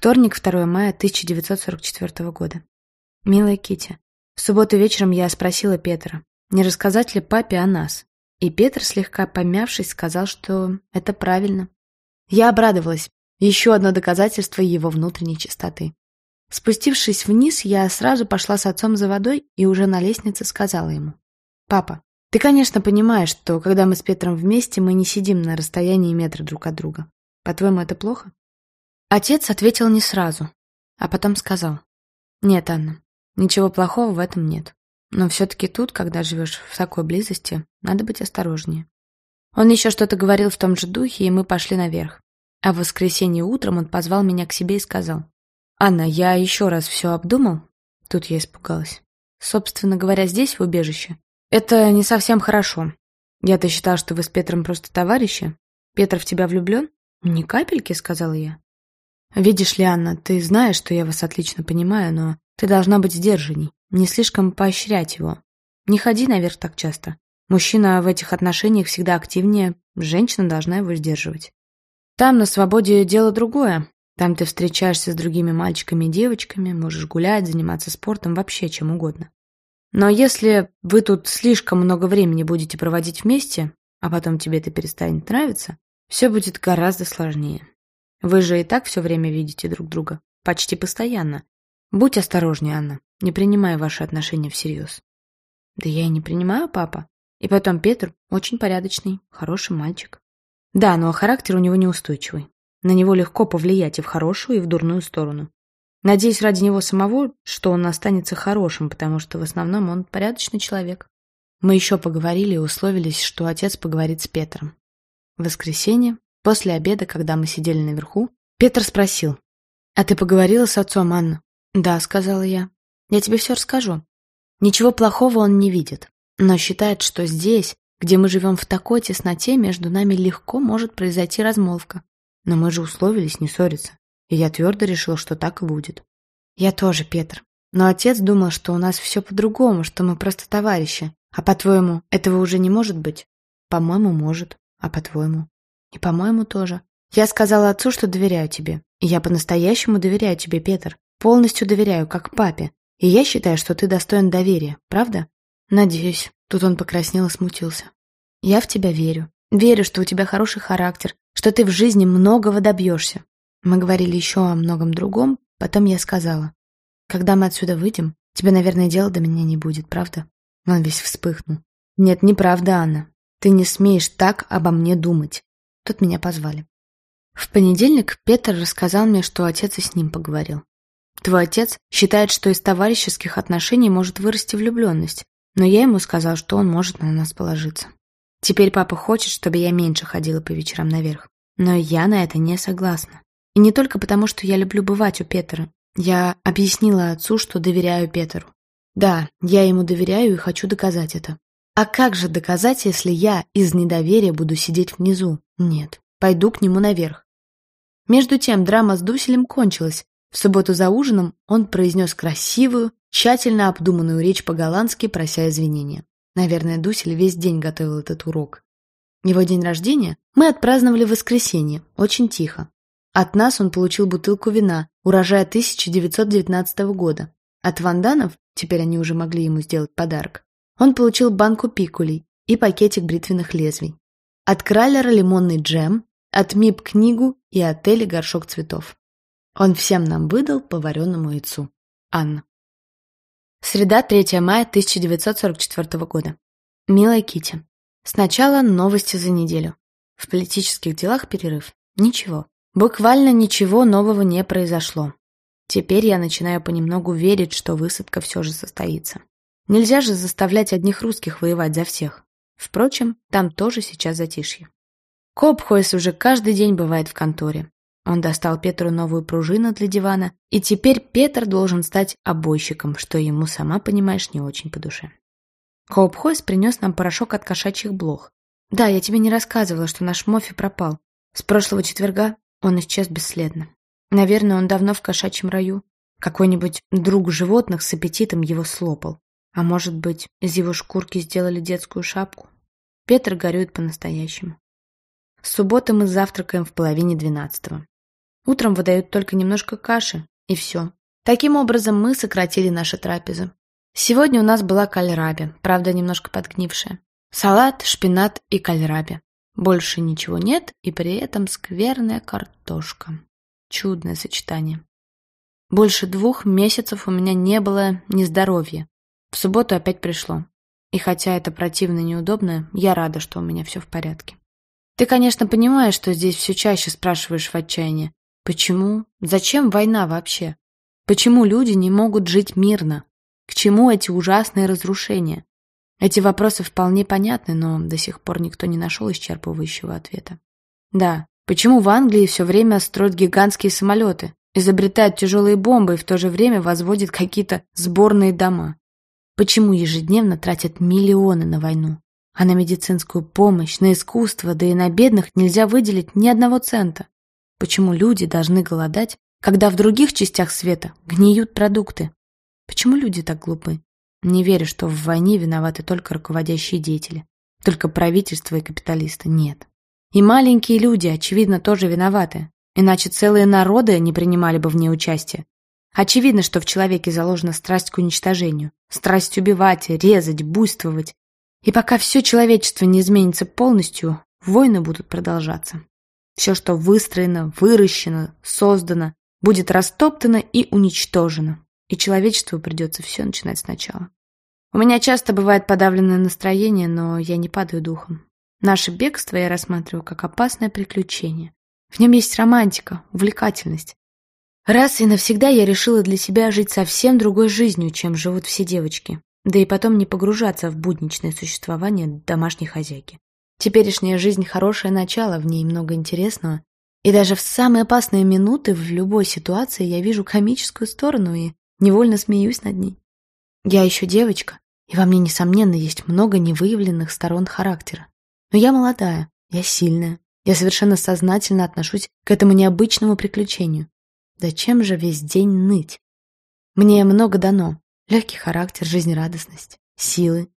Вторник, 2 мая 1944 года. Милая Кити, в субботу вечером я спросила Петра, не рассказать ли папе о нас. И Петр, слегка помявшись, сказал, что это правильно. Я обрадовалась. Еще одно доказательство его внутренней чистоты. Спустившись вниз, я сразу пошла с отцом за водой и уже на лестнице сказала ему. «Папа, ты, конечно, понимаешь, что когда мы с Петром вместе, мы не сидим на расстоянии метра друг от друга. По-твоему, это плохо?» Отец ответил не сразу, а потом сказал. «Нет, Анна, ничего плохого в этом нет. Но все-таки тут, когда живешь в такой близости, надо быть осторожнее». Он еще что-то говорил в том же духе, и мы пошли наверх. А в воскресенье утром он позвал меня к себе и сказал. «Анна, я еще раз все обдумал?» Тут я испугалась. «Собственно говоря, здесь, в убежище, это не совсем хорошо. Я-то считал, что вы с Петром просто товарищи. Петр в тебя влюблен?» «Ни капельки», — сказала я. «Видишь ли, Анна, ты знаешь, что я вас отлично понимаю, но ты должна быть сдержанней, не слишком поощрять его. Не ходи наверх так часто. Мужчина в этих отношениях всегда активнее, женщина должна его сдерживать. Там на свободе дело другое. Там ты встречаешься с другими мальчиками и девочками, можешь гулять, заниматься спортом, вообще чем угодно. Но если вы тут слишком много времени будете проводить вместе, а потом тебе это перестанет нравиться, все будет гораздо сложнее. Вы же и так все время видите друг друга. Почти постоянно. Будь осторожнее, Анна. Не принимай ваши отношения всерьез. Да я и не принимаю, папа. И потом Петр очень порядочный, хороший мальчик. Да, но характер у него неустойчивый. На него легко повлиять и в хорошую, и в дурную сторону. Надеюсь ради него самого, что он останется хорошим, потому что в основном он порядочный человек. Мы еще поговорили и условились, что отец поговорит с Петром. В воскресенье После обеда, когда мы сидели наверху, Петр спросил. «А ты поговорила с отцом, Анна?» «Да», — сказала я. «Я тебе все расскажу». Ничего плохого он не видит, но считает, что здесь, где мы живем в такой тесноте, между нами легко может произойти размолвка. Но мы же условились не ссориться, и я твердо решил, что так и будет. Я тоже, Петр. Но отец думал, что у нас все по-другому, что мы просто товарищи. А по-твоему, этого уже не может быть? По-моему, может. А по-твоему? И, по-моему, тоже. Я сказала отцу, что доверяю тебе. И я по-настоящему доверяю тебе, Петр. Полностью доверяю, как папе. И я считаю, что ты достоин доверия, правда? Надеюсь. Тут он покраснел и смутился. Я в тебя верю. Верю, что у тебя хороший характер, что ты в жизни многого добьешься. Мы говорили еще о многом другом, потом я сказала. Когда мы отсюда выйдем, тебе, наверное, дела до меня не будет, правда? Он весь вспыхнул. Нет, неправда, Анна. Ты не смеешь так обо мне думать. Тут меня позвали. В понедельник Петр рассказал мне, что отец и с ним поговорил. Твой отец считает, что из товарищеских отношений может вырасти влюбленность, но я ему сказал, что он может на нас положиться. Теперь папа хочет, чтобы я меньше ходила по вечерам наверх. Но я на это не согласна. И не только потому, что я люблю бывать у Петра. Я объяснила отцу, что доверяю Петру. Да, я ему доверяю и хочу доказать это. А как же доказать, если я из недоверия буду сидеть внизу? Нет, пойду к нему наверх. Между тем драма с Дуселем кончилась. В субботу за ужином он произнес красивую, тщательно обдуманную речь по-голландски, прося извинения. Наверное, Дусель весь день готовил этот урок. Его день рождения мы отпраздновали в воскресенье, очень тихо. От нас он получил бутылку вина, урожая 1919 года. От ванданов, теперь они уже могли ему сделать подарок, он получил банку пикулей и пакетик бритвенных лезвий. От Краллера лимонный джем, от МИП книгу и от Эли горшок цветов. Он всем нам выдал по вареному яйцу. Анна. Среда, 3 мая 1944 года. Милая Кити. Сначала новости за неделю. В политических делах перерыв. Ничего. Буквально ничего нового не произошло. Теперь я начинаю понемногу верить, что высадка все же состоится. Нельзя же заставлять одних русских воевать за всех. Впрочем, там тоже сейчас затишье. Копхойс уже каждый день бывает в конторе. Он достал Петру новую пружину для дивана, и теперь Петр должен стать обойщиком, что ему, сама понимаешь, не очень по душе. Коупхойс принес нам порошок от кошачьих блох. Да, я тебе не рассказывала, что наш Мофи пропал. С прошлого четверга он исчез бесследно. Наверное, он давно в кошачьем раю. Какой-нибудь друг животных с аппетитом его слопал. А может быть, из его шкурки сделали детскую шапку? Петр горюет по-настоящему. С субботы мы завтракаем в половине двенадцатого. Утром выдают только немножко каши, и все. Таким образом, мы сократили наши трапезы. Сегодня у нас была кальраби, правда, немножко подгнившая. Салат, шпинат и кальраби. Больше ничего нет, и при этом скверная картошка. Чудное сочетание. Больше двух месяцев у меня не было нездоровья. В субботу опять пришло. И хотя это противно и неудобно, я рада, что у меня все в порядке. Ты, конечно, понимаешь, что здесь все чаще спрашиваешь в отчаянии. Почему? Зачем война вообще? Почему люди не могут жить мирно? К чему эти ужасные разрушения? Эти вопросы вполне понятны, но до сих пор никто не нашел исчерпывающего ответа. Да, почему в Англии все время строят гигантские самолеты, изобретают тяжелые бомбы и в то же время возводят какие-то сборные дома? Почему ежедневно тратят миллионы на войну? А на медицинскую помощь, на искусство, да и на бедных нельзя выделить ни одного цента? Почему люди должны голодать, когда в других частях света гниют продукты? Почему люди так глупы? Не верю, что в войне виноваты только руководящие деятели. Только правительство и капиталисты. Нет. И маленькие люди, очевидно, тоже виноваты. Иначе целые народы не принимали бы в ней участие. Очевидно, что в человеке заложена страсть к уничтожению. Страсть убивать, резать, буйствовать. И пока все человечество не изменится полностью, войны будут продолжаться. Все, что выстроено, выращено, создано, будет растоптано и уничтожено и человечеству придется все начинать сначала. У меня часто бывает подавленное настроение, но я не падаю духом. Наше бегство я рассматриваю как опасное приключение. В нем есть романтика, увлекательность. Раз и навсегда я решила для себя жить совсем другой жизнью, чем живут все девочки, да и потом не погружаться в будничное существование домашней хозяйки. Теперешняя жизнь – хорошее начало, в ней много интересного, и даже в самые опасные минуты в любой ситуации я вижу комическую сторону и Невольно смеюсь над ней. Я еще девочка, и во мне, несомненно, есть много невыявленных сторон характера. Но я молодая, я сильная, я совершенно сознательно отношусь к этому необычному приключению. Зачем же весь день ныть? Мне много дано. Легкий характер, жизнерадостность, силы.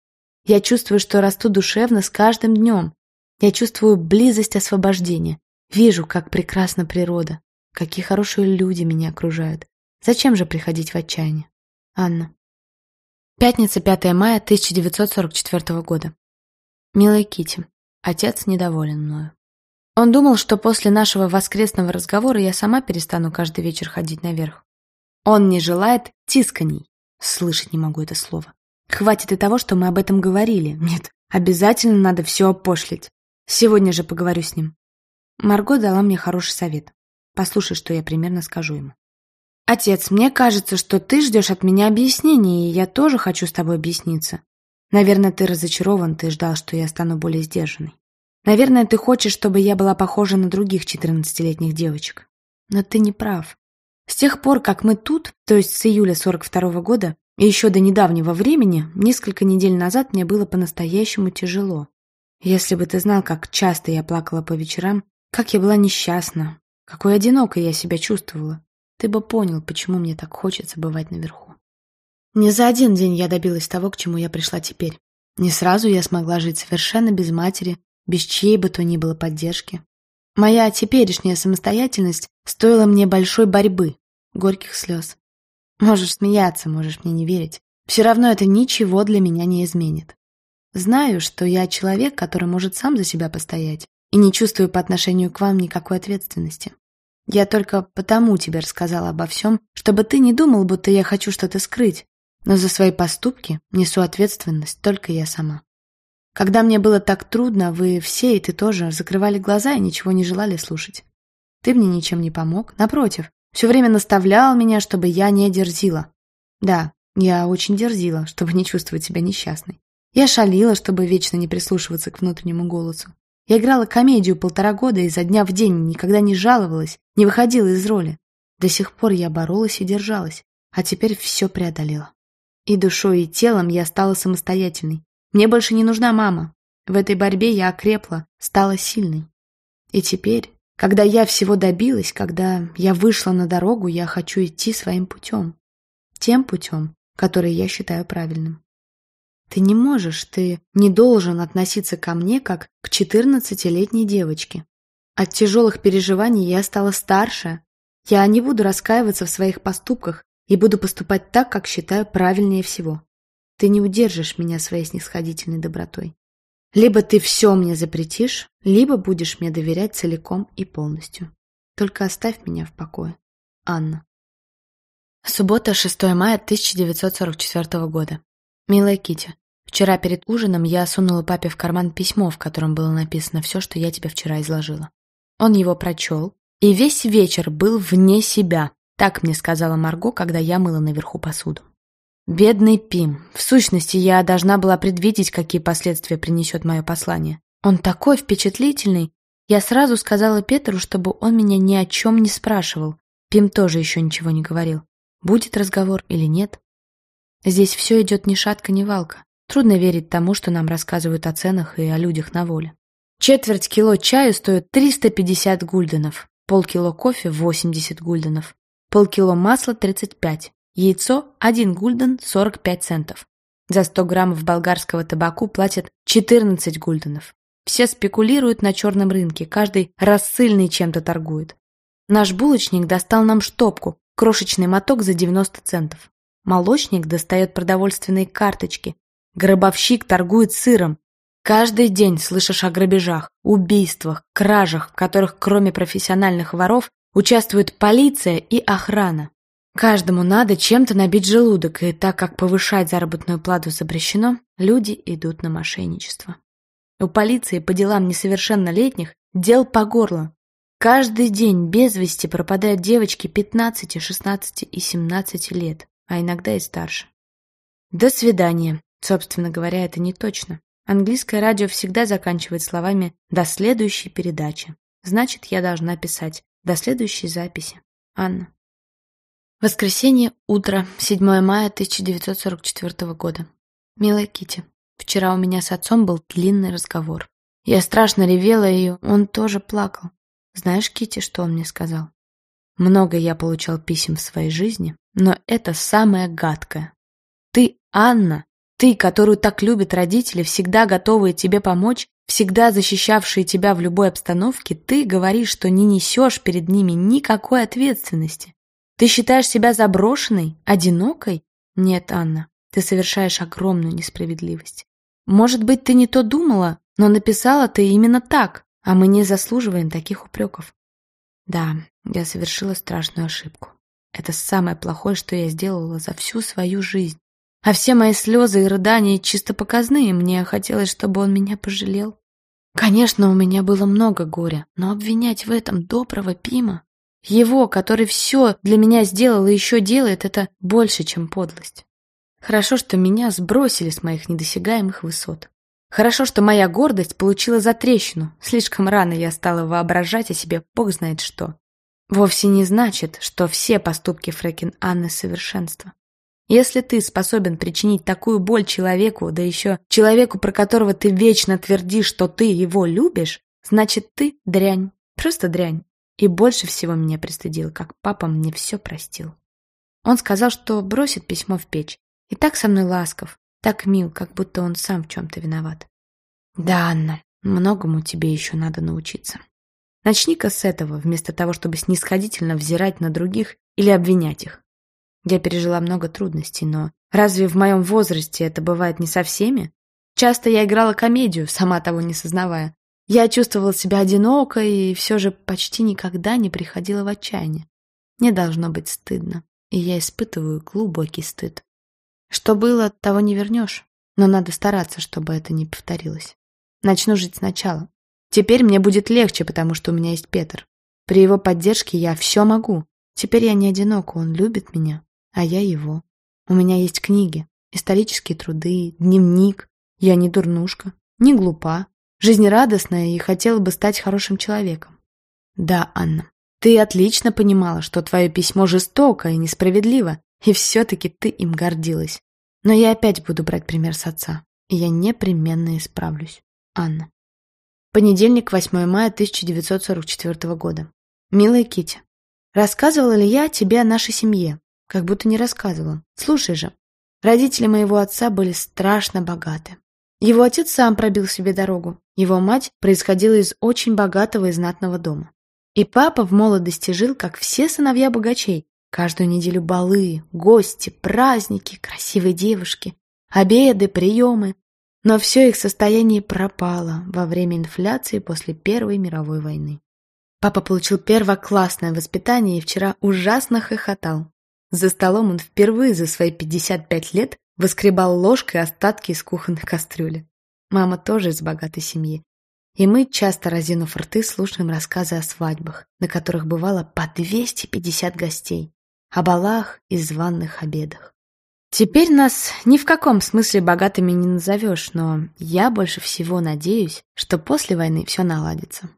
Я чувствую, что расту душевно с каждым днем. Я чувствую близость освобождения. Вижу, как прекрасна природа, какие хорошие люди меня окружают. Зачем же приходить в отчаяние? Анна. Пятница, 5 мая 1944 года. Милая Кити, отец недоволен мною. Он думал, что после нашего воскресного разговора я сама перестану каждый вечер ходить наверх. Он не желает тисканий. Слышать не могу это слово. Хватит и того, что мы об этом говорили. Нет, обязательно надо все опошлить. Сегодня же поговорю с ним. Марго дала мне хороший совет. Послушай, что я примерно скажу ему. «Отец, мне кажется, что ты ждешь от меня объяснений, и я тоже хочу с тобой объясниться. Наверное, ты разочарован, ты ждал, что я стану более сдержанной. Наверное, ты хочешь, чтобы я была похожа на других четырнадцатилетних девочек. Но ты не прав. С тех пор, как мы тут, то есть с июля 42 -го года, и еще до недавнего времени, несколько недель назад мне было по-настоящему тяжело. Если бы ты знал, как часто я плакала по вечерам, как я была несчастна, какой одинокой я себя чувствовала. Ты бы понял, почему мне так хочется бывать наверху. Не за один день я добилась того, к чему я пришла теперь. Не сразу я смогла жить совершенно без матери, без чьей бы то ни было поддержки. Моя теперешняя самостоятельность стоила мне большой борьбы, горьких слез. Можешь смеяться, можешь мне не верить. Все равно это ничего для меня не изменит. Знаю, что я человек, который может сам за себя постоять, и не чувствую по отношению к вам никакой ответственности. Я только потому тебе рассказала обо всем, чтобы ты не думал, будто я хочу что-то скрыть, но за свои поступки несу ответственность только я сама. Когда мне было так трудно, вы все, и ты тоже, закрывали глаза и ничего не желали слушать. Ты мне ничем не помог, напротив, все время наставлял меня, чтобы я не дерзила. Да, я очень дерзила, чтобы не чувствовать себя несчастной. Я шалила, чтобы вечно не прислушиваться к внутреннему голосу. Я играла комедию полтора года и изо дня в день никогда не жаловалась, не выходила из роли. До сих пор я боролась и держалась, а теперь все преодолела. И душой, и телом я стала самостоятельной. Мне больше не нужна мама. В этой борьбе я окрепла, стала сильной. И теперь, когда я всего добилась, когда я вышла на дорогу, я хочу идти своим путем. Тем путем, который я считаю правильным. Ты не можешь, ты не должен относиться ко мне как к четырнадцатилетней девочке. От тяжелых переживаний я стала старше, Я не буду раскаиваться в своих поступках и буду поступать так, как считаю правильнее всего. Ты не удержишь меня своей снисходительной добротой. Либо ты все мне запретишь, либо будешь мне доверять целиком и полностью. Только оставь меня в покое. Анна. Суббота, 6 мая 1944 года. Милая Кити, вчера перед ужином я сунула папе в карман письмо, в котором было написано все, что я тебе вчера изложила. Он его прочел, и весь вечер был вне себя. Так мне сказала Марго, когда я мыла наверху посуду. Бедный Пим. В сущности, я должна была предвидеть, какие последствия принесет мое послание. Он такой впечатлительный. Я сразу сказала Петру, чтобы он меня ни о чем не спрашивал. Пим тоже еще ничего не говорил. Будет разговор или нет? Здесь все идет ни шатка, ни валка. Трудно верить тому, что нам рассказывают о ценах и о людях на воле. Четверть кило чаю стоит 350 гульденов, полкило кофе – 80 гульденов, полкило масла – 35, Яйцо – 1 гульден 45 центов. За 100 граммов болгарского табаку платят 14 гульденов. Все спекулируют на черном рынке, каждый рассыльный чем-то торгует. Наш булочник достал нам штопку, крошечный моток за 90 центов. Молочник достает продовольственные карточки. Гробовщик торгует сыром. Каждый день слышишь о грабежах, убийствах, кражах, в которых кроме профессиональных воров участвуют полиция и охрана. Каждому надо чем-то набить желудок, и так как повышать заработную плату запрещено, люди идут на мошенничество. У полиции по делам несовершеннолетних дел по горло. Каждый день без вести пропадают девочки 15, 16 и 17 лет, а иногда и старше. До свидания. Собственно говоря, это не точно. Английское радио всегда заканчивает словами «до следующей передачи». Значит, я должна писать «до следующей записи». Анна. Воскресенье, утро, 7 мая 1944 года. Милая Кити, вчера у меня с отцом был длинный разговор. Я страшно ревела, и он тоже плакал. Знаешь, Кити, что он мне сказал? Много я получал писем в своей жизни, но это самое гадкое. Ты, Анна, ты, которую так любят родители, всегда готовые тебе помочь, всегда защищавшие тебя в любой обстановке, ты говоришь, что не несешь перед ними никакой ответственности. Ты считаешь себя заброшенной, одинокой? Нет, Анна, ты совершаешь огромную несправедливость. Может быть, ты не то думала, но написала ты именно так, а мы не заслуживаем таких упреков. Да, я совершила страшную ошибку. Это самое плохое, что я сделала за всю свою жизнь. А все мои слезы и рыдания чисто показные, мне хотелось, чтобы он меня пожалел. Конечно, у меня было много горя, но обвинять в этом доброго Пима его, который все для меня сделал и еще делает, это больше, чем подлость. Хорошо, что меня сбросили с моих недосягаемых высот. Хорошо, что моя гордость получила затрещину. Слишком рано я стала воображать о себе бог знает что. Вовсе не значит, что все поступки Фрэкин Анны совершенство. Если ты способен причинить такую боль человеку, да еще человеку, про которого ты вечно твердишь, что ты его любишь, значит ты дрянь, просто дрянь. И больше всего меня пристыдило, как папа мне все простил. Он сказал, что бросит письмо в печь. И так со мной ласков, так мил, как будто он сам в чем-то виноват. Да, Анна, многому тебе еще надо научиться. Начни-ка с этого, вместо того, чтобы снисходительно взирать на других или обвинять их. Я пережила много трудностей, но разве в моем возрасте это бывает не со всеми? Часто я играла комедию, сама того не сознавая. Я чувствовала себя одинокой и все же почти никогда не приходила в отчаяние. Мне должно быть стыдно, и я испытываю глубокий стыд. Что было, того не вернешь, но надо стараться, чтобы это не повторилось. Начну жить сначала. Теперь мне будет легче, потому что у меня есть Петр. При его поддержке я все могу. Теперь я не одинока, он любит меня, а я его. У меня есть книги, исторические труды, дневник. Я не дурнушка, не глупа, жизнерадостная и хотела бы стать хорошим человеком. Да, Анна, ты отлично понимала, что твое письмо жестоко и несправедливо, и все-таки ты им гордилась. Но я опять буду брать пример с отца, и я непременно исправлюсь. Анна. Понедельник, 8 мая 1944 года. Милая Кити, рассказывала ли я тебе о нашей семье? Как будто не рассказывала. Слушай же. Родители моего отца были страшно богаты. Его отец сам пробил себе дорогу. Его мать происходила из очень богатого и знатного дома. И папа в молодости жил, как все сыновья богачей. Каждую неделю балы, гости, праздники, красивые девушки, обеды, приемы. Но все их состояние пропало во время инфляции после Первой мировой войны. Папа получил первоклассное воспитание и вчера ужасно хохотал. За столом он впервые за свои 55 лет выскребал ложкой остатки из кухонной кастрюли. Мама тоже из богатой семьи. И мы, часто разинув рты, слушаем рассказы о свадьбах, на которых бывало по 250 гостей, о балах и званных обедах. Теперь нас ни в каком смысле богатыми не назовешь, но я больше всего надеюсь, что после войны все наладится.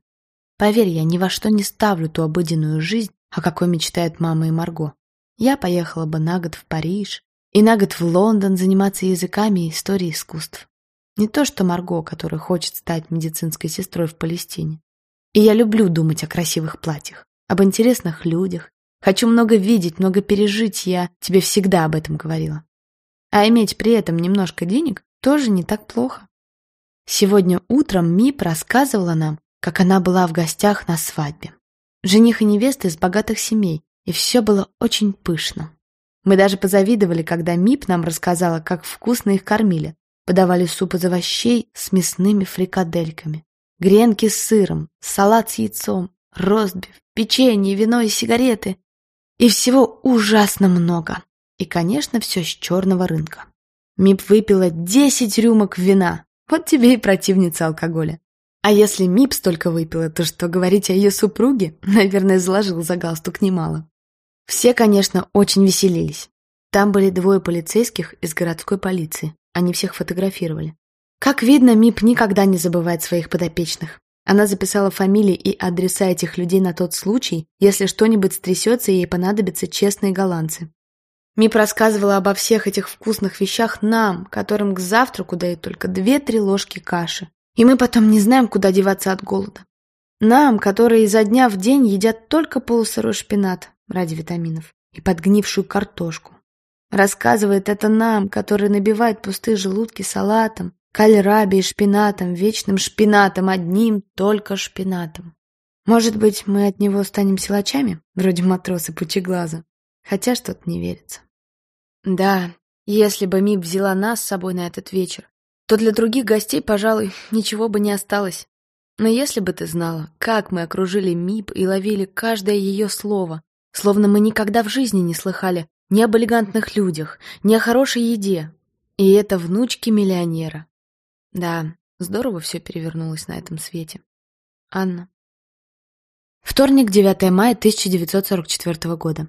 Поверь, я ни во что не ставлю ту обыденную жизнь, о какой мечтают мама и Марго. Я поехала бы на год в Париж и на год в Лондон заниматься языками и историей искусств. Не то что Марго, которая хочет стать медицинской сестрой в Палестине. И я люблю думать о красивых платьях, об интересных людях. Хочу много видеть, много пережить, я тебе всегда об этом говорила. А иметь при этом немножко денег тоже не так плохо. Сегодня утром Мип рассказывала нам, как она была в гостях на свадьбе. Жених и невеста из богатых семей, и все было очень пышно. Мы даже позавидовали, когда Мип нам рассказала, как вкусно их кормили, Подавали суп из овощей с мясными фрикадельками, гренки с сыром, салат с яйцом, ростбиф, печенье, вино и сигареты. И всего ужасно много. И, конечно, все с черного рынка. Мип выпила десять рюмок вина. Вот тебе и противница алкоголя. А если Мип столько выпила, то что говорить о ее супруге, наверное, заложил за галстук немало. Все, конечно, очень веселились. Там были двое полицейских из городской полиции. Они всех фотографировали. Как видно, МИП никогда не забывает своих подопечных. Она записала фамилии и адреса этих людей на тот случай, если что-нибудь стрясется и ей понадобятся честные голландцы. МИП рассказывала обо всех этих вкусных вещах нам, которым к завтраку дают только две-три ложки каши. И мы потом не знаем, куда деваться от голода. Нам, которые изо дня в день едят только полусырой шпинат ради витаминов и подгнившую картошку. Рассказывает это нам, которые набивают пустые желудки салатом, кальраби и шпинатом, вечным шпинатом, одним только шпинатом. Может быть, мы от него станем силачами, вроде матроса пучеглаза, хотя что-то не верится. Да, если бы Мип взяла нас с собой на этот вечер, то для других гостей, пожалуй, ничего бы не осталось. Но если бы ты знала, как мы окружили Мип и ловили каждое ее слово, словно мы никогда в жизни не слыхали ни об элегантных людях, ни о хорошей еде. И это внучки миллионера. Да, здорово все перевернулось на этом свете. Анна. Вторник, 9 мая 1944 года.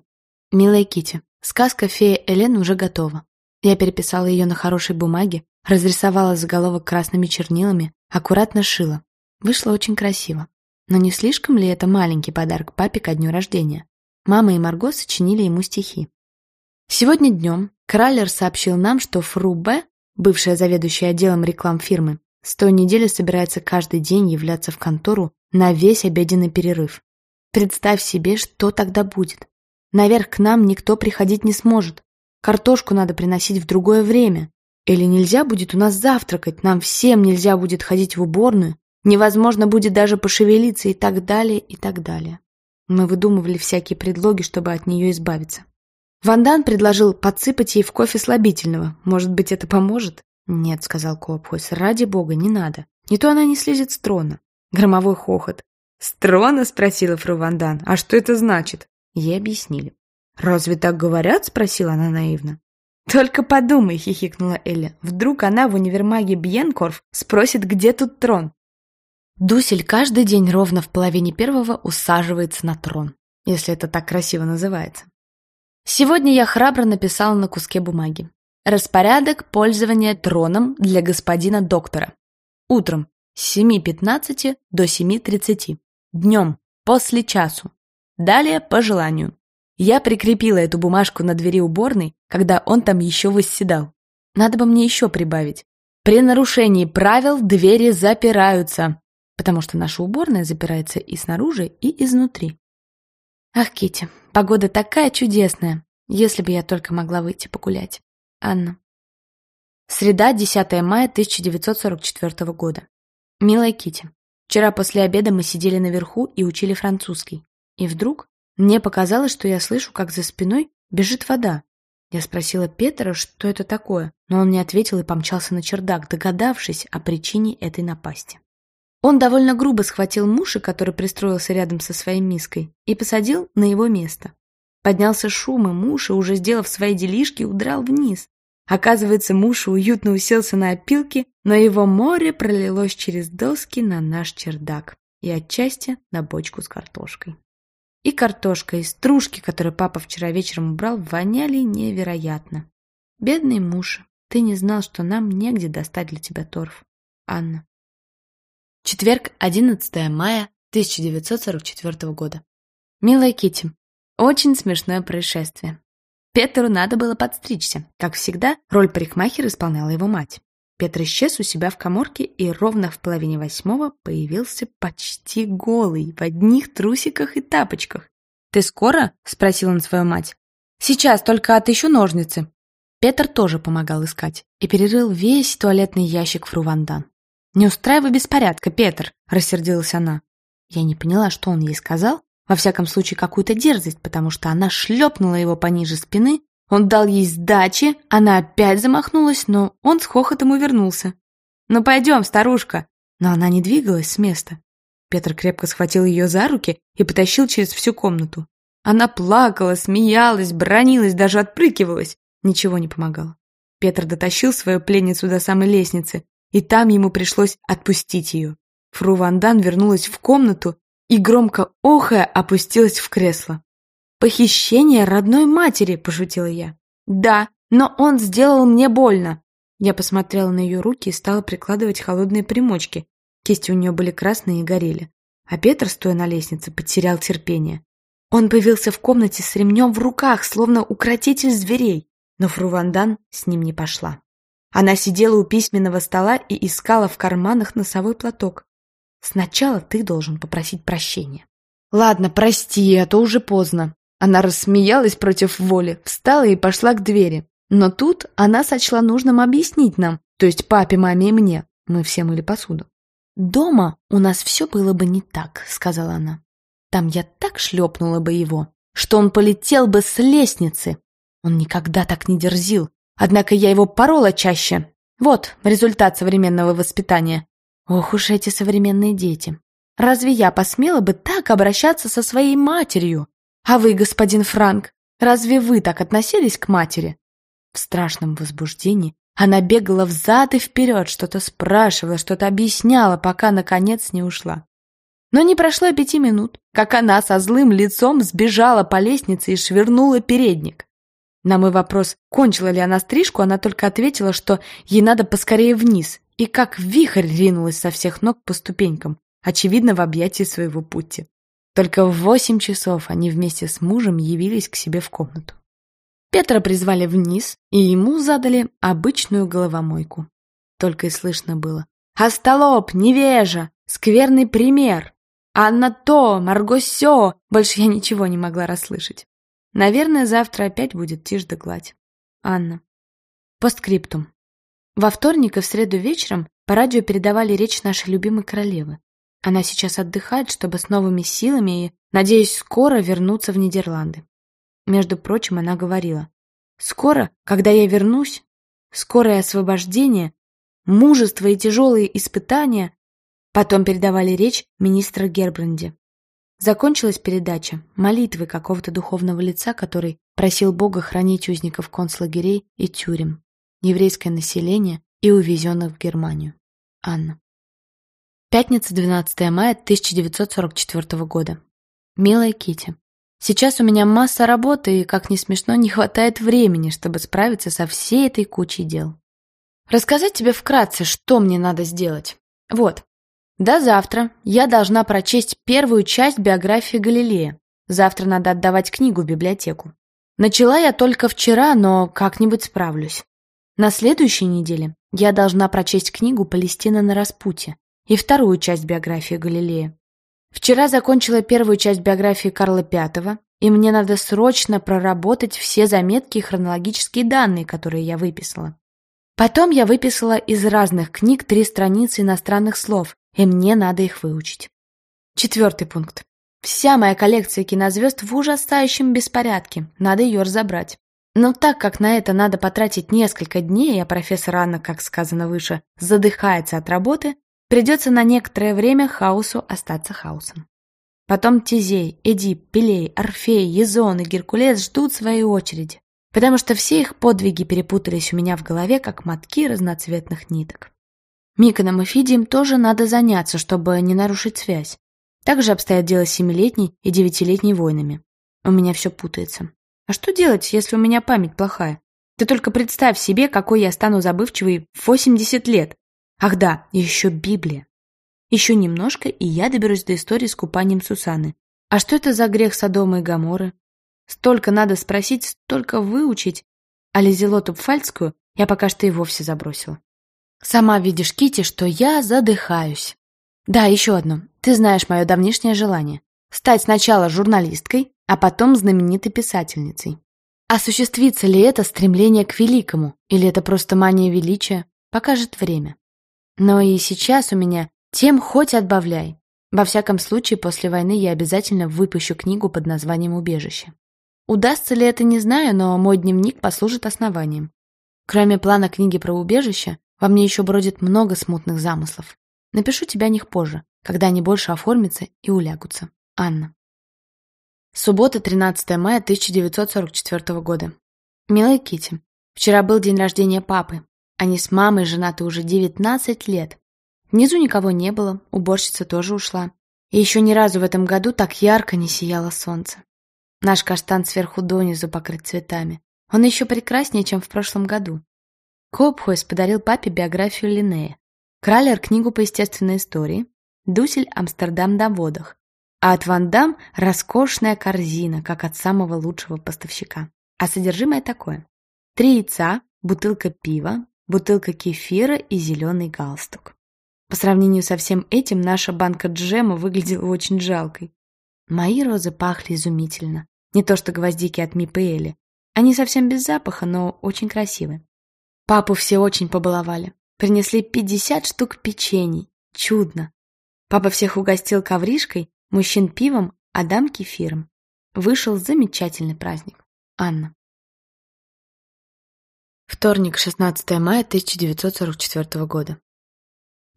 Милая Кити, сказка «Фея Элен» уже готова. Я переписала ее на хорошей бумаге, разрисовала заголовок красными чернилами, аккуратно шила. Вышло очень красиво. Но не слишком ли это маленький подарок папе ко дню рождения? Мама и Марго сочинили ему стихи. Сегодня днем Краллер сообщил нам, что Фру Б, бывшая заведующая отделом реклам фирмы, с той недели собирается каждый день являться в контору на весь обеденный перерыв. Представь себе, что тогда будет. Наверх к нам никто приходить не сможет. Картошку надо приносить в другое время. Или нельзя будет у нас завтракать, нам всем нельзя будет ходить в уборную, невозможно будет даже пошевелиться и так далее, и так далее. Мы выдумывали всякие предлоги, чтобы от нее избавиться. Вандан предложил подсыпать ей в кофе слабительного. Может быть, это поможет? Нет, сказал Коопхойс, ради бога, не надо. Не то она не слезет с трона. Громовой хохот. «С трона?» — спросила фру Вандан. «А что это значит?» Ей объяснили. «Разве так говорят?» — спросила она наивно. «Только подумай», — хихикнула Элли. «Вдруг она в универмаге Бьенкорф спросит, где тут трон?» Дусель каждый день ровно в половине первого усаживается на трон, если это так красиво называется. Сегодня я храбро написал на куске бумаги. Распорядок пользования троном для господина доктора. Утром с 7.15 до 7.30. Днем после часу. Далее по желанию. Я прикрепила эту бумажку на двери уборной, когда он там еще восседал. Надо бы мне еще прибавить. При нарушении правил двери запираются, потому что наша уборная запирается и снаружи, и изнутри. Ах, Кити, погода такая чудесная. Если бы я только могла выйти погулять. Анна. Среда, 10 мая 1944 года. Милая Кити, Вчера после обеда мы сидели наверху и учили французский. И вдруг мне показалось, что я слышу, как за спиной бежит вода. Я спросила Петра, что это такое, но он не ответил и помчался на чердак, догадавшись о причине этой напасти. Он довольно грубо схватил муши, который пристроился рядом со своей миской, и посадил на его место. Поднялся шум, и Муша, уже сделав свои делишки, удрал вниз. Оказывается, Муша уютно уселся на опилке, но его море пролилось через доски на наш чердак и отчасти на бочку с картошкой. И картошка, и стружки, которые папа вчера вечером убрал, воняли невероятно. Бедный муж, ты не знал, что нам негде достать для тебя торф. Анна. Четверг, 11 мая 1944 года. Милая Кити, очень смешное происшествие. Петру надо было подстричься. Как всегда, роль парикмахера исполняла его мать. Петр исчез у себя в коморке и ровно в половине восьмого появился почти голый, в одних трусиках и тапочках. «Ты скоро?» — спросил он свою мать. «Сейчас, только отыщу ножницы». Петр тоже помогал искать и перерыл весь туалетный ящик фрувандан. «Не устраивай беспорядка, Петр!» — рассердилась она. Я не поняла, что он ей сказал, во всяком случае, какую-то дерзость, потому что она шлепнула его пониже спины, он дал ей сдачи, она опять замахнулась, но он с хохотом увернулся. «Ну пойдем, старушка!» Но она не двигалась с места. Петр крепко схватил ее за руки и потащил через всю комнату. Она плакала, смеялась, бронилась, даже отпрыкивалась. Ничего не помогало. Петр дотащил свою пленницу до самой лестницы, и там ему пришлось отпустить ее. Фру Вандан вернулась в комнату и, громко охая, опустилась в кресло. «Похищение родной матери!» – пошутила я. «Да, но он сделал мне больно!» Я посмотрела на ее руки и стала прикладывать холодные примочки. Кисти у нее были красные и горели. А Петр, стоя на лестнице, потерял терпение. Он появился в комнате с ремнем в руках, словно укротитель зверей. Но Фрувандан с ним не пошла. Она сидела у письменного стола и искала в карманах носовой платок. Сначала ты должен попросить прощения. Ладно, прости, а то уже поздно. Она рассмеялась против воли, встала и пошла к двери. Но тут она сочла нужным объяснить нам, то есть папе, маме и мне. Мы все мыли посуду. «Дома у нас все было бы не так», — сказала она. «Там я так шлепнула бы его, что он полетел бы с лестницы. Он никогда так не дерзил, однако я его порола чаще. Вот результат современного воспитания. Ох уж эти современные дети. Разве я посмела бы так обращаться со своей матерью? А вы, господин Франк, разве вы так относились к матери? В страшном возбуждении она бегала взад и вперед, что-то спрашивала, что-то объясняла, пока, наконец, не ушла. Но не прошло пяти минут, как она со злым лицом сбежала по лестнице и швырнула передник. На мой вопрос, кончила ли она стрижку, она только ответила, что ей надо поскорее вниз, и как вихрь ринулась со всех ног по ступенькам, очевидно, в объятии своего пути. Только в восемь часов они вместе с мужем явились к себе в комнату. Петра призвали вниз, и ему задали обычную головомойку. Только и слышно было «Остолоп! Невежа! Скверный пример! Анна то! Марго сё!» Больше я ничего не могла расслышать. Наверное, завтра опять будет тишь да гладь. Анна. Постскриптум. Во вторник и в среду вечером по радио передавали речь нашей любимой королевы. Она сейчас отдыхает, чтобы с новыми силами и, надеюсь, скоро вернуться в Нидерланды. Между прочим, она говорила, «Скоро, когда я вернусь, скорое освобождение, мужество и тяжелые испытания». Потом передавали речь министра Гербранди. Закончилась передача молитвы какого-то духовного лица, который просил Бога хранить узников концлагерей и тюрем еврейское население и увезенных в Германию. Анна. Пятница, 12 мая 1944 года. Милая Кити, сейчас у меня масса работы и, как ни смешно, не хватает времени, чтобы справиться со всей этой кучей дел. Рассказать тебе вкратце, что мне надо сделать. Вот. До завтра я должна прочесть первую часть биографии Галилея. Завтра надо отдавать книгу в библиотеку. Начала я только вчера, но как-нибудь справлюсь. На следующей неделе я должна прочесть книгу «Палестина на распутье» и вторую часть биографии Галилея. Вчера закончила первую часть биографии Карла V, и мне надо срочно проработать все заметки и хронологические данные, которые я выписала. Потом я выписала из разных книг три страницы иностранных слов и мне надо их выучить. Четвертый пункт. Вся моя коллекция кинозвезд в ужасающем беспорядке, надо ее разобрать. Но так как на это надо потратить несколько дней, а профессор Анна, как сказано выше, задыхается от работы, придется на некоторое время хаосу остаться хаосом. Потом Тизей, Эдип, Пелей, Орфей, Езон и Геркулес ждут своей очереди, потому что все их подвиги перепутались у меня в голове, как мотки разноцветных ниток. Миконом и Фидием тоже надо заняться, чтобы не нарушить связь. Также обстоят дело с семилетней и девятилетней войнами. У меня все путается. А что делать, если у меня память плохая? Ты только представь себе, какой я стану забывчивой в 80 лет. Ах да, еще Библия. Еще немножко, и я доберусь до истории с купанием Сусаны. А что это за грех Содома и Гаморы? Столько надо спросить, столько выучить. А Лизелоту Пфальцкую я пока что и вовсе забросила. Сама видишь, Кити, что я задыхаюсь. Да, еще одно. Ты знаешь мое давнишнее желание. Стать сначала журналисткой, а потом знаменитой писательницей. Осуществится ли это стремление к великому, или это просто мания величия, покажет время. Но и сейчас у меня тем хоть отбавляй. Во всяком случае, после войны я обязательно выпущу книгу под названием «Убежище». Удастся ли это, не знаю, но мой дневник послужит основанием. Кроме плана книги про убежище, во мне еще бродит много смутных замыслов. Напишу тебе о них позже, когда они больше оформятся и улягутся. Анна. Суббота, 13 мая 1944 года. Милая Кити, вчера был день рождения папы. Они с мамой женаты уже 19 лет. Внизу никого не было, уборщица тоже ушла. И еще ни разу в этом году так ярко не сияло солнце. Наш каштан сверху донизу покрыт цветами. Он еще прекраснее, чем в прошлом году. Копхойс подарил папе биографию Линнея. Кралер – книгу по естественной истории. Дусель – Амстердам на водах а от Ван Дам роскошная корзина, как от самого лучшего поставщика. А содержимое такое. Три яйца, бутылка пива, бутылка кефира и зеленый галстук. По сравнению со всем этим, наша банка джема выглядела очень жалкой. Мои розы пахли изумительно. Не то что гвоздики от Мипели. Они совсем без запаха, но очень красивы. Папу все очень побаловали. Принесли 50 штук печений. Чудно. Папа всех угостил ковришкой Мужчин пивом, а дам кефиром. Вышел замечательный праздник. Анна. Вторник, 16 мая 1944 года.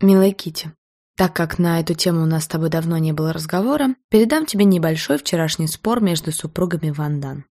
Милая Кити, так как на эту тему у нас с тобой давно не было разговора, передам тебе небольшой вчерашний спор между супругами Ван Дан.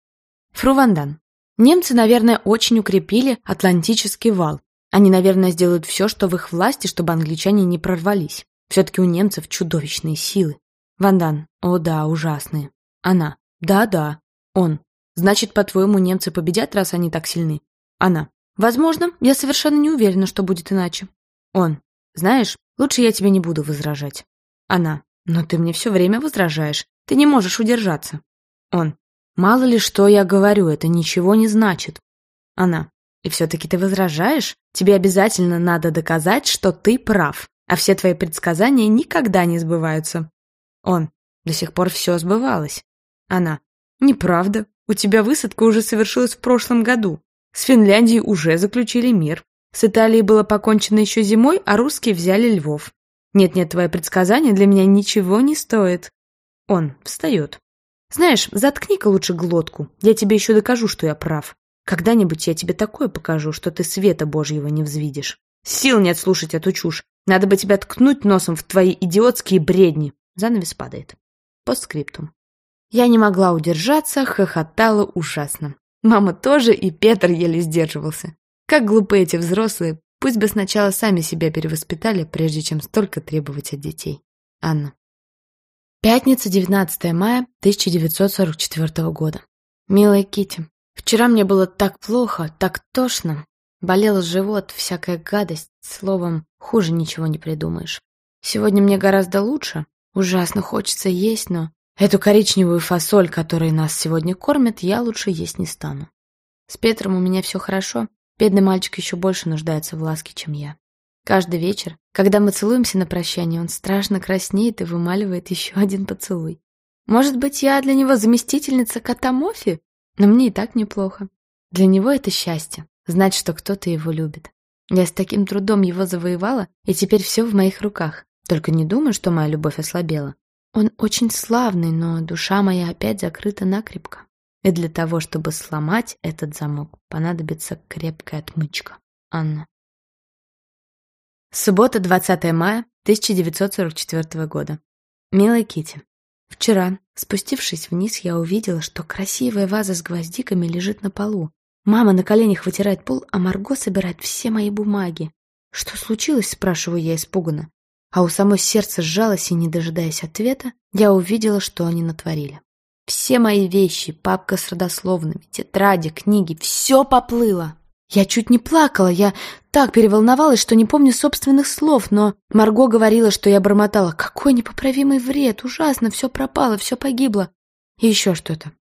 Фру Ван Дан, немцы, наверное, очень укрепили Атлантический вал. Они, наверное, сделают все, что в их власти, чтобы англичане не прорвались. Все-таки у немцев чудовищные силы. Вандан. О да, ужасные. Она. Да-да. Он. Значит, по-твоему, немцы победят, раз они так сильны? Она. Возможно, я совершенно не уверена, что будет иначе. Он. Знаешь, лучше я тебе не буду возражать. Она. Но ты мне все время возражаешь. Ты не можешь удержаться. Он. Мало ли что я говорю, это ничего не значит. Она. И все-таки ты возражаешь? Тебе обязательно надо доказать, что ты прав, а все твои предсказания никогда не сбываются. Он. До сих пор все сбывалось. Она. Неправда. У тебя высадка уже совершилась в прошлом году. С Финляндией уже заключили мир. С Италией было покончено еще зимой, а русские взяли Львов. Нет-нет, твое предсказание для меня ничего не стоит. Он встает. Знаешь, заткни-ка лучше глотку. Я тебе еще докажу, что я прав. Когда-нибудь я тебе такое покажу, что ты света Божьего не взвидишь. Сил нет слушать эту чушь. Надо бы тебя ткнуть носом в твои идиотские бредни. Занавес падает. Постскриптум. Я не могла удержаться, хохотала ужасно. Мама тоже, и Петр еле сдерживался. Как глупы эти взрослые, пусть бы сначала сами себя перевоспитали, прежде чем столько требовать от детей. Анна. Пятница, 19 мая 1944 года. Милая Кити, вчера мне было так плохо, так тошно. Болел живот, всякая гадость, словом, хуже ничего не придумаешь. Сегодня мне гораздо лучше, Ужасно хочется есть, но эту коричневую фасоль, которой нас сегодня кормят, я лучше есть не стану. С Петром у меня все хорошо. Бедный мальчик еще больше нуждается в ласке, чем я. Каждый вечер, когда мы целуемся на прощание, он страшно краснеет и вымаливает еще один поцелуй. Может быть, я для него заместительница кота Мофи? Но мне и так неплохо. Для него это счастье, знать, что кто-то его любит. Я с таким трудом его завоевала, и теперь все в моих руках. Только не думай, что моя любовь ослабела. Он очень славный, но душа моя опять закрыта накрепко. И для того, чтобы сломать этот замок, понадобится крепкая отмычка. Анна. Суббота, 20 мая 1944 года. Милая Кити, вчера, спустившись вниз, я увидела, что красивая ваза с гвоздиками лежит на полу. Мама на коленях вытирает пол, а Марго собирает все мои бумаги. «Что случилось?» — спрашиваю я испуганно. А у самой сердце сжалось, и, не дожидаясь ответа, я увидела, что они натворили. Все мои вещи, папка с родословными, тетради, книги — все поплыло. Я чуть не плакала, я так переволновалась, что не помню собственных слов, но Марго говорила, что я бормотала. Какой непоправимый вред, ужасно, все пропало, все погибло. И еще что-то.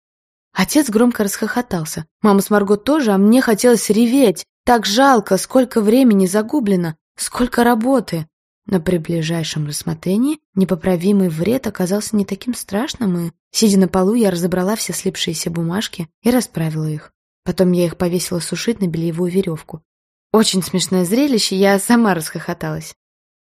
Отец громко расхохотался. Мама с Марго тоже, а мне хотелось реветь. Так жалко, сколько времени загублено, сколько работы. Но при ближайшем рассмотрении непоправимый вред оказался не таким страшным, и, сидя на полу, я разобрала все слипшиеся бумажки и расправила их. Потом я их повесила сушить на бельевую веревку. Очень смешное зрелище, я сама расхохоталась.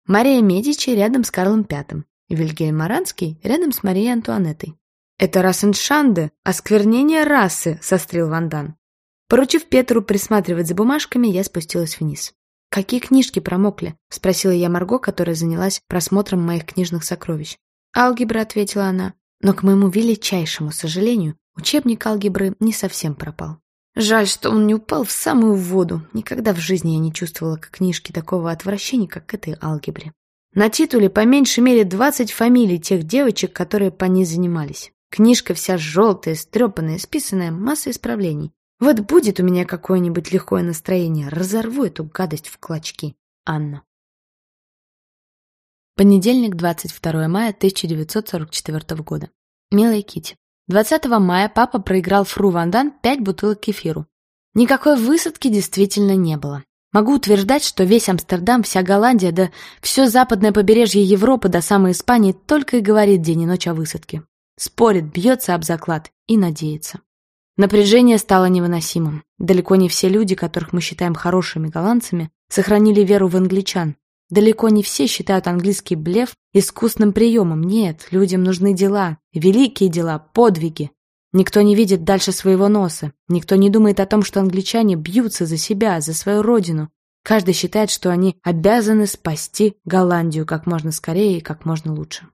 Мария Медичи рядом с Карлом Пятым, Вильгельм Маранский рядом с Марией Антуанеттой. «Это Рассеншанде, осквернение расы», — сострил Вандан. Поручив Петру присматривать за бумажками, я спустилась вниз. «Какие книжки промокли?» — спросила я Марго, которая занялась просмотром моих книжных сокровищ. «Алгебра», — ответила она. Но, к моему величайшему сожалению, учебник алгебры не совсем пропал. Жаль, что он не упал в самую воду. Никогда в жизни я не чувствовала к книжке такого отвращения, как к этой алгебре. На титуле по меньшей мере 20 фамилий тех девочек, которые по ней занимались. Книжка вся желтая, стрепанная, списанная, масса исправлений. Вот будет у меня какое-нибудь легкое настроение, разорву эту гадость в клочки. Анна. Понедельник, 22 мая 1944 года. Милая Кити. 20 мая папа проиграл Фру Вандан 5 бутылок кефиру. Никакой высадки действительно не было. Могу утверждать, что весь Амстердам, вся Голландия, да все западное побережье Европы до самой Испании только и говорит день и ночь о высадке. Спорит, бьется об заклад и надеется. Напряжение стало невыносимым. Далеко не все люди, которых мы считаем хорошими голландцами, сохранили веру в англичан. Далеко не все считают английский блеф искусным приемом. Нет, людям нужны дела, великие дела, подвиги. Никто не видит дальше своего носа. Никто не думает о том, что англичане бьются за себя, за свою родину. Каждый считает, что они обязаны спасти Голландию как можно скорее и как можно лучше.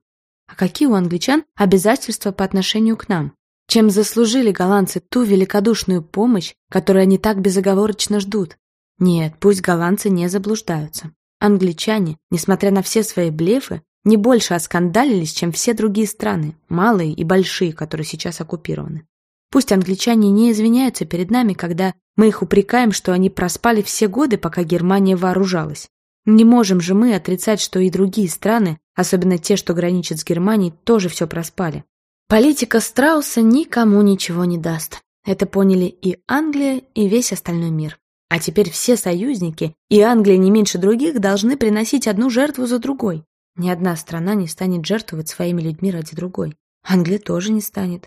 А какие у англичан обязательства по отношению к нам? Чем заслужили голландцы ту великодушную помощь, которую они так безоговорочно ждут? Нет, пусть голландцы не заблуждаются. Англичане, несмотря на все свои блефы, не больше оскандалились, чем все другие страны, малые и большие, которые сейчас оккупированы. Пусть англичане не извиняются перед нами, когда мы их упрекаем, что они проспали все годы, пока Германия вооружалась. Не можем же мы отрицать, что и другие страны, особенно те, что граничат с Германией, тоже все проспали. Политика Страуса никому ничего не даст. Это поняли и Англия, и весь остальной мир. А теперь все союзники, и Англия не меньше других, должны приносить одну жертву за другой. Ни одна страна не станет жертвовать своими людьми ради другой. Англия тоже не станет.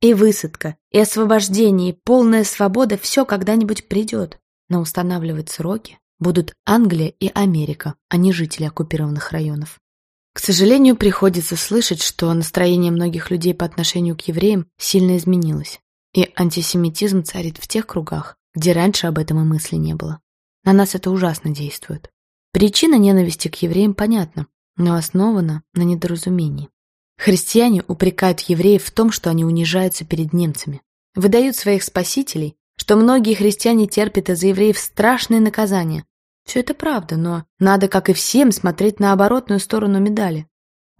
И высадка, и освобождение, и полная свобода – все когда-нибудь придет. Но устанавливать сроки будут Англия и Америка, а не жители оккупированных районов. К сожалению, приходится слышать, что настроение многих людей по отношению к евреям сильно изменилось. И антисемитизм царит в тех кругах, где раньше об этом и мысли не было. На нас это ужасно действует. Причина ненависти к евреям понятна, но основана на недоразумении. Христиане упрекают евреев в том, что они унижаются перед немцами. Выдают своих спасителей, что многие христиане терпят из-за евреев страшные наказания, все это правда, но надо, как и всем, смотреть на оборотную сторону медали.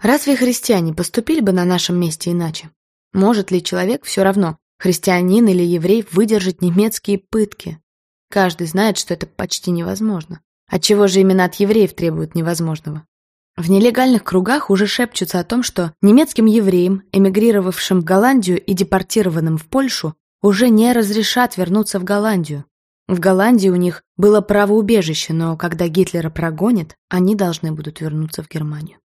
Разве христиане поступили бы на нашем месте иначе? Может ли человек все равно, христианин или еврей, выдержать немецкие пытки? Каждый знает, что это почти невозможно. Отчего же именно от евреев требуют невозможного? В нелегальных кругах уже шепчутся о том, что немецким евреям, эмигрировавшим в Голландию и депортированным в Польшу, уже не разрешат вернуться в Голландию, в Голландии у них было право убежища, но когда Гитлера прогонят, они должны будут вернуться в Германию.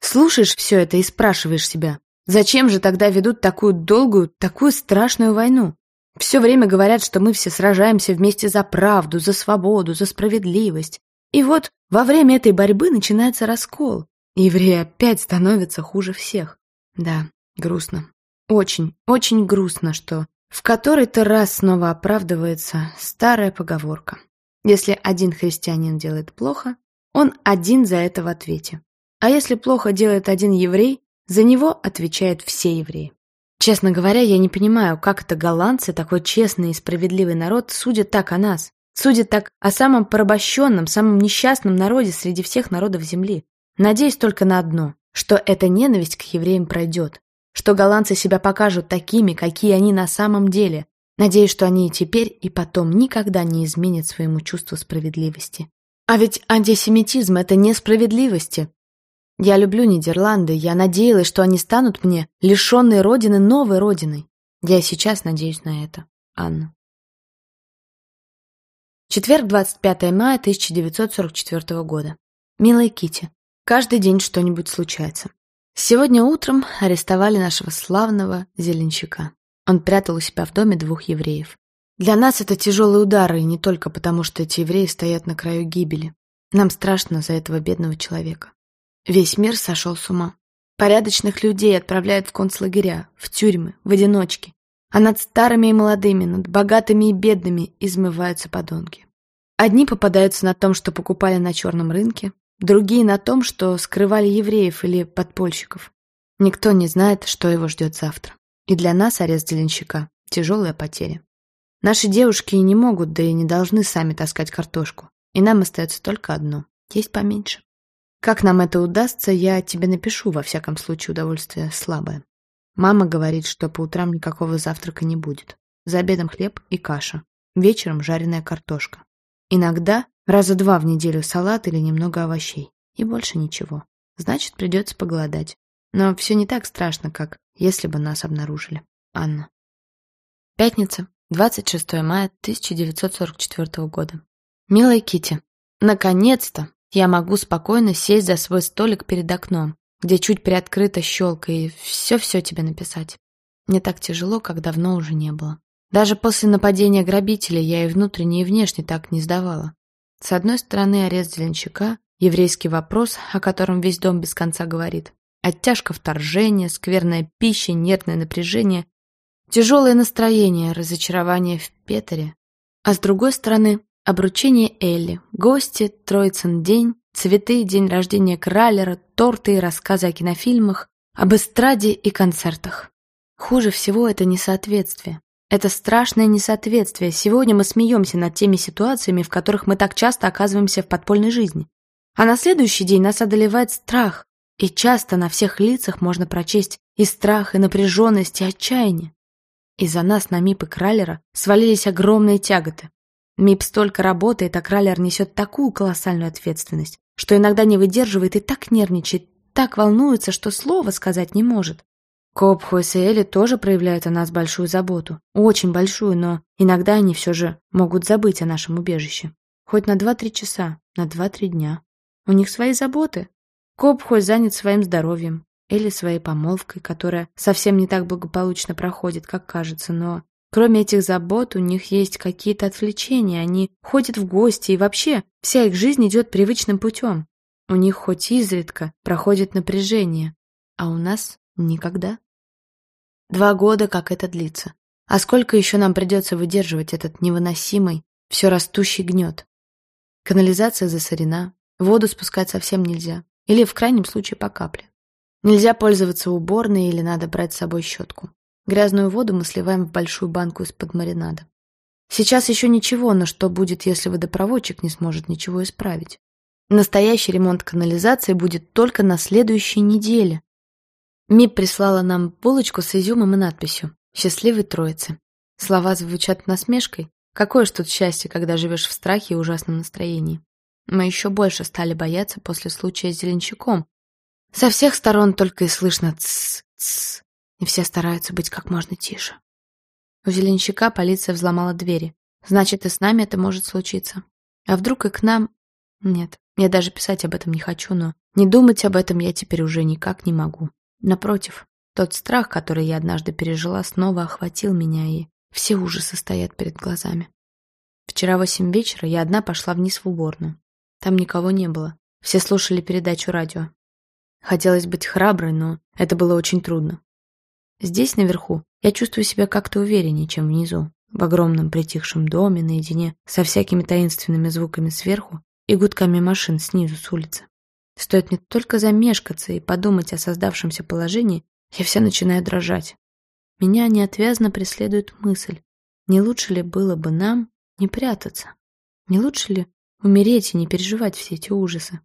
Слушаешь все это и спрашиваешь себя, зачем же тогда ведут такую долгую, такую страшную войну? Все время говорят, что мы все сражаемся вместе за правду, за свободу, за справедливость. И вот во время этой борьбы начинается раскол. Евреи опять становятся хуже всех. Да, грустно. Очень, очень грустно, что в который-то раз снова оправдывается старая поговорка. Если один христианин делает плохо, он один за это в ответе. А если плохо делает один еврей, за него отвечают все евреи. Честно говоря, я не понимаю, как это голландцы, такой честный и справедливый народ, судят так о нас. Судят так о самом порабощенном, самом несчастном народе среди всех народов Земли. Надеюсь только на одно, что эта ненависть к евреям пройдет, что голландцы себя покажут такими, какие они на самом деле. Надеюсь, что они и теперь, и потом никогда не изменят своему чувству справедливости. А ведь антисемитизм — это несправедливости. Я люблю Нидерланды, я надеялась, что они станут мне лишенной родины новой родиной. Я сейчас надеюсь на это. Анна. Четверг, 25 мая 1944 года. Милая Кити, каждый день что-нибудь случается. Сегодня утром арестовали нашего славного зеленщика. Он прятал у себя в доме двух евреев. Для нас это тяжелые удары, и не только потому, что эти евреи стоят на краю гибели. Нам страшно за этого бедного человека. Весь мир сошел с ума. Порядочных людей отправляют в концлагеря, в тюрьмы, в одиночки. А над старыми и молодыми, над богатыми и бедными измываются подонки. Одни попадаются на том, что покупали на черном рынке, другие на том, что скрывали евреев или подпольщиков. Никто не знает, что его ждет завтра. И для нас арест Зеленщика – тяжелая потеря. Наши девушки не могут, да и не должны сами таскать картошку. И нам остается только одно – есть поменьше. Как нам это удастся, я тебе напишу, во всяком случае удовольствие слабое. Мама говорит, что по утрам никакого завтрака не будет. За обедом хлеб и каша. Вечером жареная картошка. Иногда раза два в неделю салат или немного овощей. И больше ничего. Значит, придется поголодать. Но все не так страшно, как если бы нас обнаружили. Анна. Пятница, 26 мая 1944 года. Милая Кити, наконец-то я могу спокойно сесть за свой столик перед окном, где чуть приоткрыта щелка, и все-все тебе написать. Мне так тяжело, как давно уже не было. Даже после нападения грабителей я и внутренне, и внешне так не сдавала. С одной стороны, арест Зеленщика, еврейский вопрос, о котором весь дом без конца говорит. Оттяжка вторжения, скверная пища, нервное напряжение Тяжелое настроение, разочарование в Петере. А с другой стороны, обручение Элли, гости, Троицын день, цветы, день рождения Кралера, торты и рассказы о кинофильмах, об эстраде и концертах. Хуже всего это несоответствие. Это страшное несоответствие. Сегодня мы смеемся над теми ситуациями, в которых мы так часто оказываемся в подпольной жизни. А на следующий день нас одолевает страх. И часто на всех лицах можно прочесть и страх, и напряженность, и отчаяние. Из-за нас на МИП и Кралера свалились огромные тяготы. МИП столько работает, а Кралер несет такую колоссальную ответственность, что иногда не выдерживает и так нервничает, так волнуется, что слова сказать не может. Копхойс и Элли тоже проявляют о нас большую заботу. Очень большую, но иногда они все же могут забыть о нашем убежище. Хоть на два-три часа, на два-три дня. У них свои заботы. Копхой занят своим здоровьем или своей помолвкой, которая совсем не так благополучно проходит, как кажется, но кроме этих забот у них есть какие-то отвлечения, они ходят в гости, и вообще вся их жизнь идет привычным путем. У них хоть изредка проходит напряжение, а у нас никогда. Два года, как это длится. А сколько еще нам придется выдерживать этот невыносимый, все растущий гнет? Канализация засорена, воду спускать совсем нельзя, или в крайнем случае по капле. Нельзя пользоваться уборной или надо брать с собой щетку. Грязную воду мы сливаем в большую банку из-под маринада. Сейчас еще ничего, но что будет, если водопроводчик не сможет ничего исправить? Настоящий ремонт канализации будет только на следующей неделе. МИП прислала нам булочку с изюмом и надписью «Счастливой Троицы». Слова звучат насмешкой. Какое ж тут счастье, когда живешь в страхе и ужасном настроении. Мы еще больше стали бояться после случая с Зеленщиком, со всех сторон только и слышно «тсс-тсс», и все стараются быть как можно тише. У зеленщика полиция взломала двери. Значит, и с нами это может случиться. А вдруг и к нам... Нет, я даже писать об этом не хочу, но не думать об этом я теперь уже никак не могу. Напротив, тот страх, который я однажды пережила, снова охватил меня, и все ужасы стоят перед глазами. Вчера восемь вечера я одна пошла вниз в уборную. Там никого не было. Все слушали передачу радио. Хотелось быть храброй, но это было очень трудно. Здесь, наверху, я чувствую себя как-то увереннее, чем внизу, в огромном притихшем доме, наедине, со всякими таинственными звуками сверху и гудками машин снизу с улицы. Стоит мне только замешкаться и подумать о создавшемся положении, я вся начинаю дрожать. Меня неотвязно преследует мысль, не лучше ли было бы нам не прятаться? Не лучше ли умереть и не переживать все эти ужасы?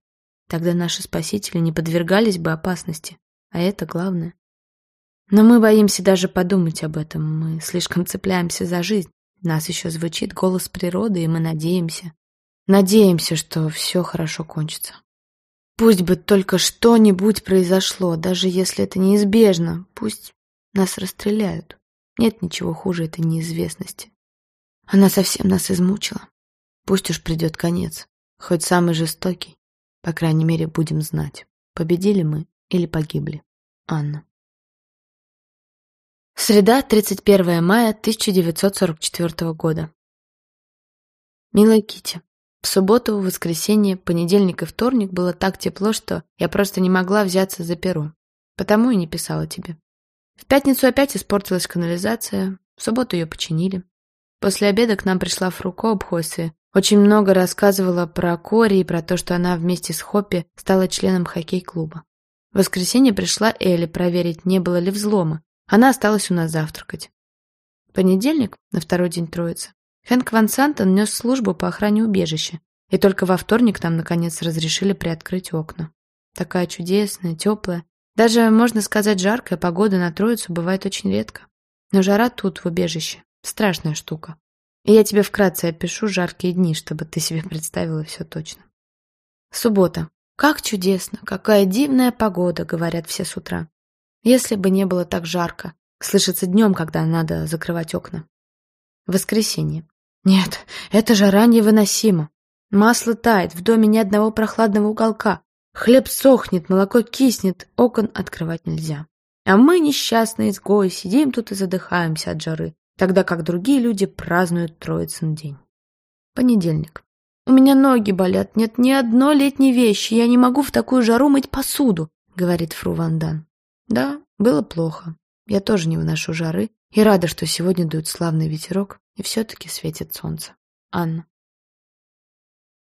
Тогда наши спасители не подвергались бы опасности, а это главное. Но мы боимся даже подумать об этом, мы слишком цепляемся за жизнь. Нас еще звучит голос природы, и мы надеемся. Надеемся, что все хорошо кончится. Пусть бы только что-нибудь произошло, даже если это неизбежно. Пусть нас расстреляют. Нет ничего хуже этой неизвестности. Она совсем нас измучила. Пусть уж придет конец, хоть самый жестокий. По крайней мере, будем знать, победили мы или погибли. Анна. Среда, 31 мая 1944 года. Милая Кити, в субботу, воскресенье, понедельник и вторник было так тепло, что я просто не могла взяться за перо. Потому и не писала тебе. В пятницу опять испортилась канализация, в субботу ее починили. После обеда к нам пришла Фруко Обхоси. Очень много рассказывала про Кори и про то, что она вместе с Хоппи стала членом хоккей-клуба. В воскресенье пришла Элли проверить, не было ли взлома. Она осталась у нас завтракать. Понедельник, на второй день Троицы, Хэнк Ван Сантон нес службу по охране убежища, и только во вторник нам, наконец, разрешили приоткрыть окна. Такая чудесная, теплая, даже, можно сказать, жаркая погода на Троицу бывает очень редко. Но жара тут, в убежище, страшная штука. И я тебе вкратце опишу жаркие дни, чтобы ты себе представила все точно. Суббота. Как чудесно, какая дивная погода, говорят все с утра. Если бы не было так жарко, слышится днем, когда надо закрывать окна. Воскресенье. Нет, эта жара невыносима. Масло тает, в доме ни одного прохладного уголка. Хлеб сохнет, молоко киснет, окон открывать нельзя. А мы, несчастные изгои, сидим тут и задыхаемся от жары, тогда как другие люди празднуют Троицын день. Понедельник. У меня ноги болят, нет ни одной летней вещи, я не могу в такую жару мыть посуду, говорит Фру Вандан. Да, было плохо. Я тоже не выношу жары и рада, что сегодня дует славный ветерок и все-таки светит солнце. Анна.